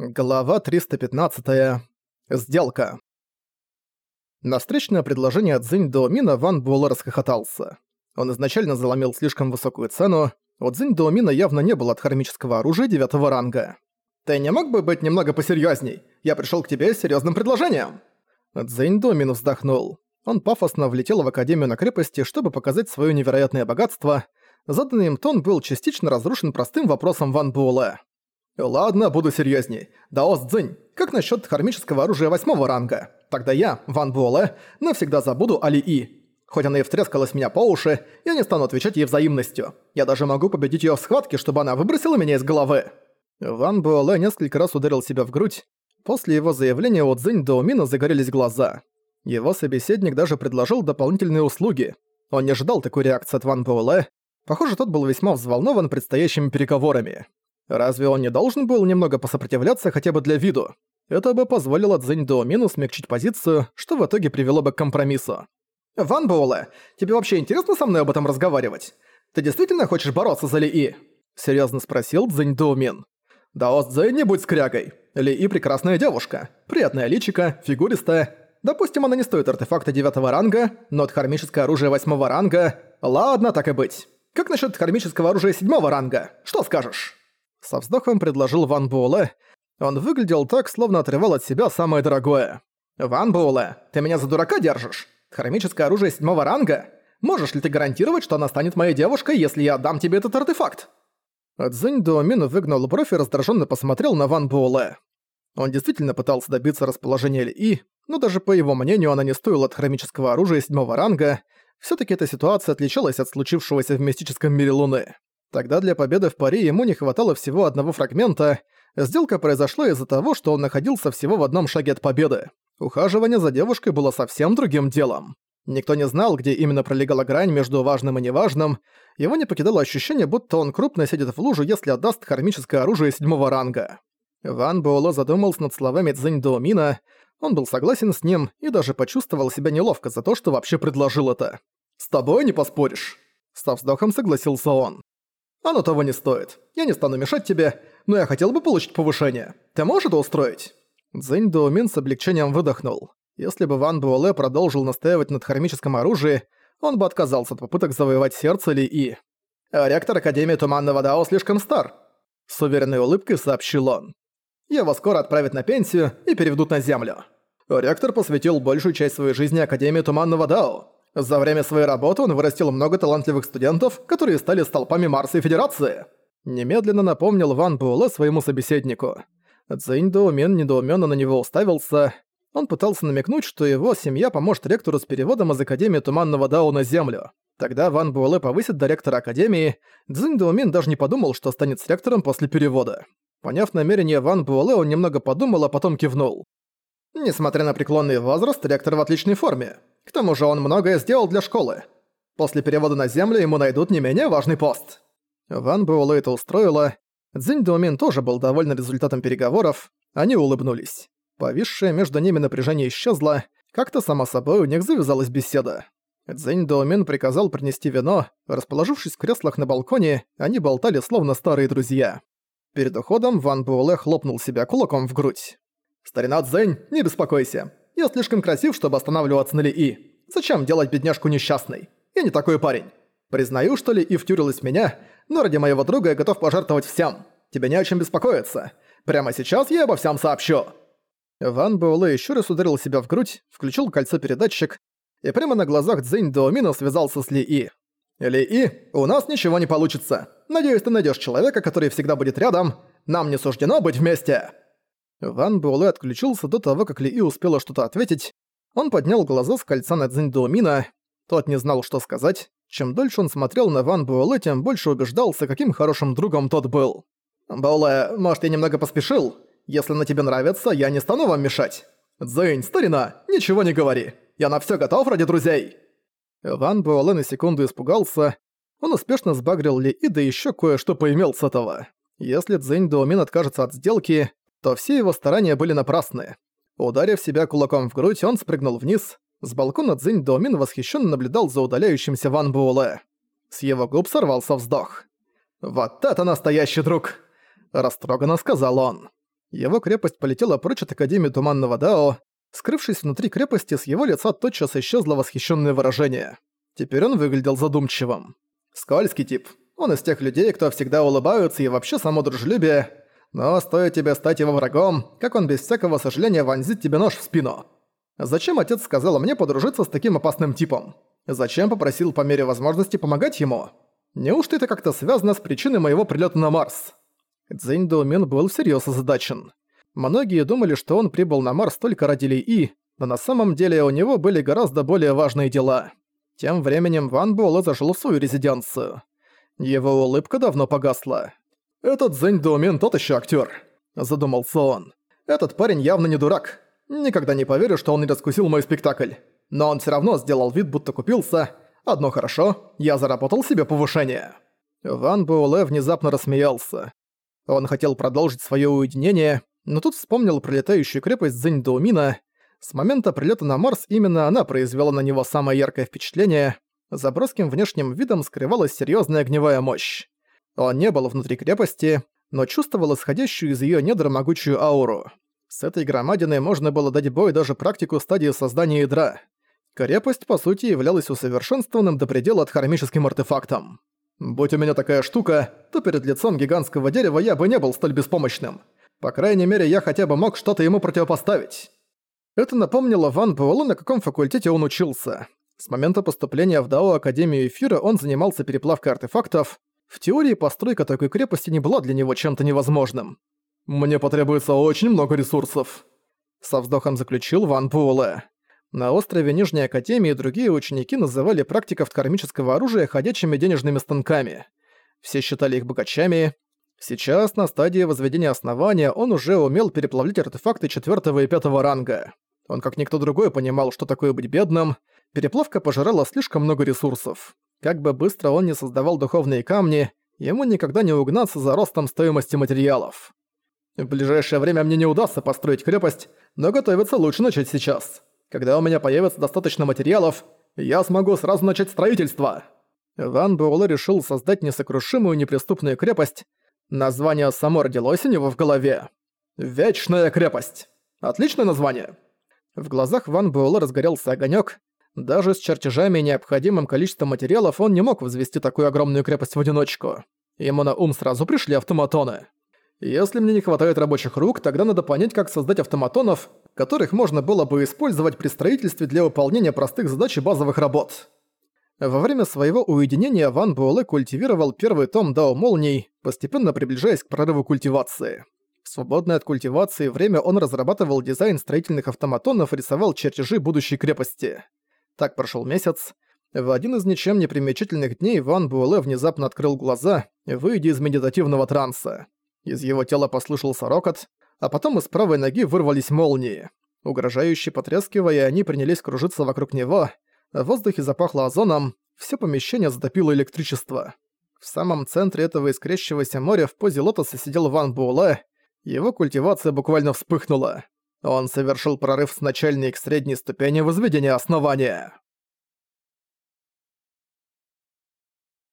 Глава 315. Сделка. На предложение от Цзинь Доумина Ван Буэлэ расхохотался. Он изначально заломил слишком высокую цену, у Цзинь Доумина явно не было от хармического оружия девятого ранга. «Ты не мог бы быть немного посерьёзней? Я пришёл к тебе с серьёзным предложением!» Цзинь Доумин вздохнул. Он пафосно влетел в Академию на крепости, чтобы показать своё невероятное богатство. Заданный им тон был частично разрушен простым вопросом Ван Буэлэ. «Ладно, буду серьезней. Даос Цзинь, как насчет хармического оружия восьмого ранга? Тогда я, Ван Буэлэ, навсегда забуду Али И. Хоть она и втрескалась меня по уши, я не стану отвечать ей взаимностью. Я даже могу победить ее в схватке, чтобы она выбросила меня из головы». Ван Буэлэ несколько раз ударил себя в грудь. После его заявления у Цзинь Доумина загорелись глаза. Его собеседник даже предложил дополнительные услуги. Он не ожидал такой реакции от Ван Буэлэ. Похоже, тот был весьма взволнован предстоящими переговорами. Разве он не должен был немного посопротивляться хотя бы для виду? Это бы позволило Цзинь Доумину смягчить позицию, что в итоге привело бы к компромиссу. «Ван Буэлэ, тебе вообще интересно со мной об этом разговаривать? Ты действительно хочешь бороться за Ли-И?» Серьезно спросил Цзинь Доумин. «Даос Цзэй не будь скрягой. Ли-И прекрасная девушка. Приятная личика, фигуристая. Допустим, она не стоит артефакта девятого ранга, но от хармическое оружие восьмого ранга... Ладно, так и быть. Как насчет хармического оружия седьмого ранга? Что скажешь?» Со вздохом предложил Ван Буэлэ. Он выглядел так, словно отрывал от себя самое дорогое. «Ван Буэлэ, ты меня за дурака держишь? Хромическое оружие седьмого ранга? Можешь ли ты гарантировать, что она станет моей девушкой, если я отдам тебе этот артефакт?» Цзинь Дуомин выгнал бровь и раздраженно посмотрел на Ван Буэлэ. Он действительно пытался добиться расположения Ли, но даже по его мнению она не стоила от хромического оружия седьмого ранга, все таки эта ситуация отличалась от случившегося в мистическом мире Луны. Тогда для победы в паре ему не хватало всего одного фрагмента. Сделка произошла из-за того, что он находился всего в одном шаге от победы. Ухаживание за девушкой было совсем другим делом. Никто не знал, где именно пролегала грань между важным и неважным. Его не покидало ощущение, будто он крупно сидит в лужу, если отдаст кармическое оружие седьмого ранга. Ван Буэлло задумался над словами Цзэнь Доумина. Он был согласен с ним и даже почувствовал себя неловко за то, что вообще предложил это. «С тобой не поспоришь», — со вздохом согласился он. Оно того не стоит. Я не стану мешать тебе, но я хотел бы получить повышение. Ты можешь это устроить?» Цзэнь Доумин с облегчением выдохнул. Если бы Ван Буэлэ продолжил настаивать над хромическом оружии, он бы отказался от попыток завоевать сердце Ли И. «Ректор Академии Туманного Дао слишком стар», — с уверенной улыбкой сообщил он. «Его скоро отправят на пенсию и переведут на землю». Ректор посвятил большую часть своей жизни Академии Туманного Дао. За время своей работы он вырастил много талантливых студентов, которые стали столпами Марса и Федерации. Немедленно напомнил Ван Буэлэ своему собеседнику. Цзинь Доумен недоуменно на него уставился. Он пытался намекнуть, что его семья поможет ректору с переводом из Академии Туманного Дао на Землю. Тогда Ван Буэлэ повысит до ректора Академии. Цзинь Доумен даже не подумал, что станет с ректором после перевода. Поняв намерение Ван Буэлэ, он немного подумал, а потом кивнул. Несмотря на преклонный возраст, ректор в отличной форме. К тому же он многое сделал для школы. После перевода на землю ему найдут не менее важный пост. Ван Буэлэ это устроило. Цзинь Дуомин тоже был доволен результатом переговоров. Они улыбнулись. Повисшее между ними напряжение исчезло. Как-то само собой у них завязалась беседа. Цзинь Доумин приказал принести вино. Расположившись в креслах на балконе, они болтали словно старые друзья. Перед уходом Ван Буэлэ хлопнул себя кулаком в грудь. «Старина Цзэнь, не беспокойся. Я слишком красив, чтобы останавливаться на Ли-И. Зачем делать бедняжку несчастной? Я не такой парень. Признаю, что Ли-И втюрилась в меня, но ради моего друга я готов пожертвовать всем. Тебе не о чем беспокоиться. Прямо сейчас я обо всем сообщу». Ван Буэлэ еще раз ударил себя в грудь, включил кольцо-передатчик и прямо на глазах Цзинь Доумина связался с Ли-И. «Ли-И, у нас ничего не получится. Надеюсь, ты найдешь человека, который всегда будет рядом. Нам не суждено быть вместе!» Ван Буэлэ отключился до того, как Ли И успела что-то ответить. Он поднял глаза с кольца на Цзинь Доумина. Тот не знал, что сказать. Чем дольше он смотрел на Ван Буэлэ, тем больше убеждался, каким хорошим другом тот был. «Буэлэ, может, я немного поспешил? Если на тебе нравится, я не стану вам мешать. Цзинь, старина, ничего не говори. Я на всё готов ради друзей». Ван Буэлэ на секунду испугался. Он успешно сбагрил Ли И, да ещё кое-что поимел с этого. Если Цзинь Доумин откажется от сделки, то все его старания были напрасны. Ударив себя кулаком в грудь, он спрыгнул вниз. С балкона Цзинь Доумин восхищенно наблюдал за удаляющимся Ван Буэлэ. С его губ сорвался вздох. «Вот это настоящий друг!» – растроганно сказал он. Его крепость полетела прочь от Академии Туманного Дао. Скрывшись внутри крепости, с его лица тотчас исчезло восхищенное выражение. Теперь он выглядел задумчивым. Скользкий тип. Он из тех людей, кто всегда улыбаются и вообще само дружелюбие. Но стоит тебе стать его врагом, как он без всякого сожаления вонзит тебе нож в спину. Зачем отец сказал мне подружиться с таким опасным типом? Зачем попросил по мере возможности помогать ему? Неужто это как-то связано с причиной моего прилета на Марс? Цзэнь Доумен был всерьез озадачен. Многие думали, что он прибыл на Марс только ради Ли И, но на самом деле у него были гораздо более важные дела. Тем временем Ван Буэлэ зашел в свою резиденцию. Его улыбка давно погасла. «Этот Цзэнь Доумен тот еще актер, задумался он. «Этот парень явно не дурак. Никогда не поверю, что он не раскусил мой спектакль. Но он все равно сделал вид, будто купился. Одно хорошо, я заработал себе повышение». Ван Буэлэ внезапно рассмеялся. Он хотел продолжить свое уединение, но тут вспомнил пролетающую крепость Зэнь-Доумина. С момента прилета на Марс именно она произвела на него самое яркое впечатление. За броским внешним видом скрывалась серьезная огневая мощь. Он не был внутри крепости, но чувствовал исходящую из ее недр могучую ауру. С этой громадиной можно было дать бой даже практику стадии создания ядра. Крепость, по сути, являлась усовершенствованным до предела отхармическим артефактом. Будь у меня такая штука, то перед лицом гигантского дерева я бы не был столь беспомощным. По крайней мере, я хотя бы мог что-то ему противопоставить. Это напомнило Ван Буэллу, на каком факультете он учился. С момента поступления в Дао Академию Эфира он занимался переплавкой артефактов. В теории постройка такой крепости не была для него чем-то невозможным. «Мне потребуется очень много ресурсов», — со вздохом заключил Ван Буэлэ. На острове Нижней Академии другие ученики называли практиков кармического оружия ходячими денежными станками. Все считали их богачами. Сейчас, на стадии возведения основания, он уже умел переплавлять артефакты четвертого и пятого ранга. Он как никто другой понимал, что такое быть бедным. Переплавка пожирала слишком много ресурсов. Как бы быстро он не создавал духовные камни, ему никогда не угнаться за ростом стоимости материалов. В ближайшее время мне не удастся построить крепость, но готовиться лучше начать сейчас. Когда у меня появится достаточно материалов, я смогу сразу начать строительство». Ван Буэлэ решил создать несокрушимую неприступную крепость. Название само родилось у него в голове. «Вечная крепость». Отличное название. В глазах Ван Буэлэ разгорелся огонек. Даже с чертежами и необходимым количеством материалов он не мог возвести такую огромную крепость в одиночку. Ему на ум сразу пришли автоматоны. Если мне не хватает рабочих рук, тогда надо понять, как создать автоматонов, которых можно было бы использовать при строительстве для выполнения простых задач и базовых работ. Во время своего уединения Ван Буэлэ культивировал первый том Дао Молний, постепенно приближаясь к прорыву культивации. Свободное от культивации время он разрабатывал дизайн строительных автоматонов и рисовал чертежи будущей крепости. Так прошел месяц. В один из ничем не примечательных дней Ван Буэлэ внезапно открыл глаза, выйдя из медитативного транса. Из его тела послышался рокот, а потом из правой ноги вырвались молнии. Угрожающе потрескивая, они принялись кружиться вокруг него. В воздухе запахло озоном, все помещение затопило электричество. В самом центре этого искрящегося моря в позе лотоса сидел Ван Буэлэ. Его культивация буквально вспыхнула. Он совершил прорыв с начальной к средней ступени возведения основания.